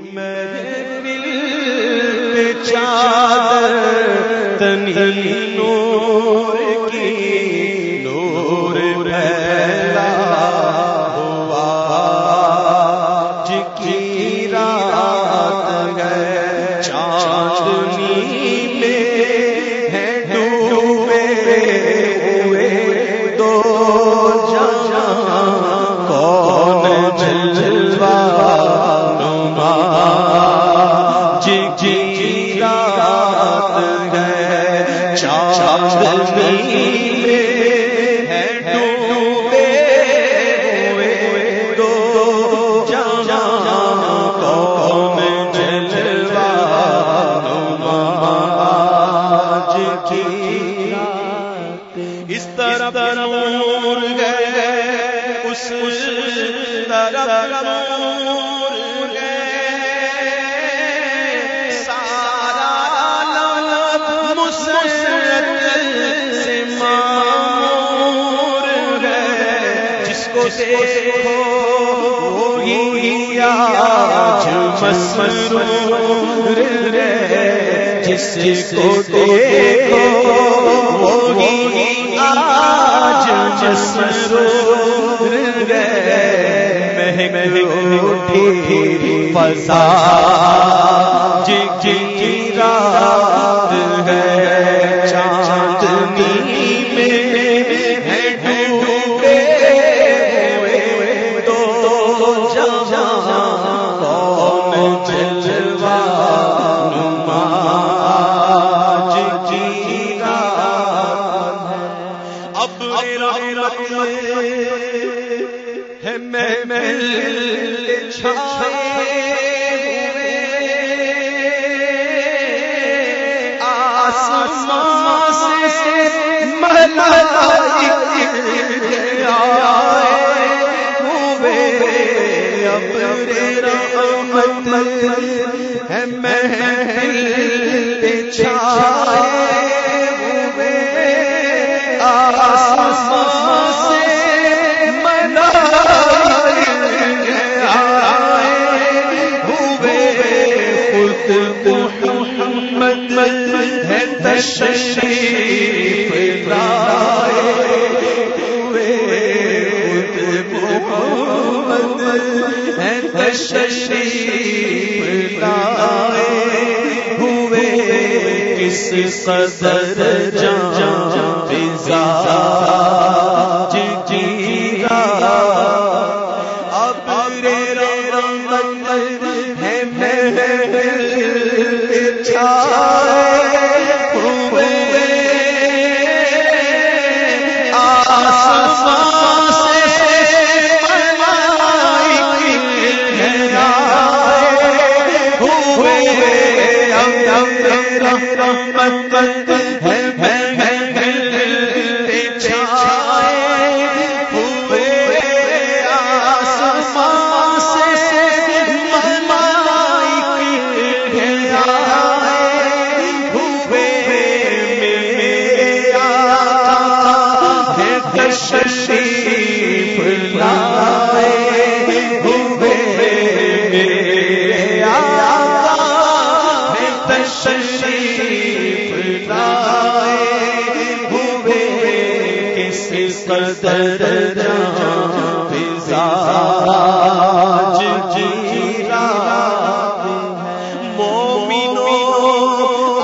میں چادر تنی جس کو دیکھو وہی آج مسرور گئے مہنگ اٹھی فضا جی آسمان سے ملائکے ہے چھائے آسمان تشریف لائے ہوئے محمد ہے تشریف لائے ہوئے کس قدر جان آسمان تشریف لائے ہوئے آقا ہے تشریف لائے ہوئے کس قدر جان فضا جی رات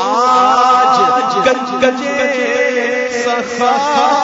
آج گج گجے آج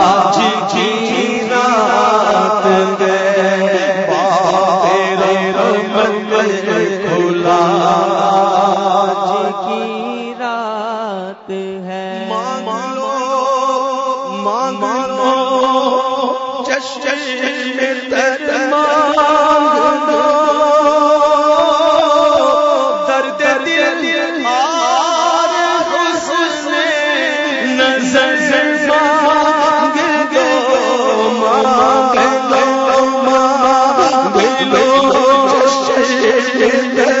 گو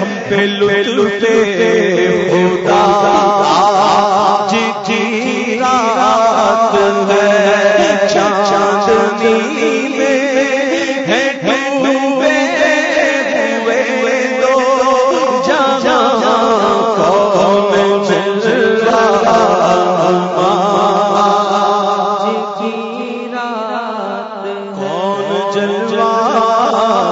ہم پہ لے جلوہ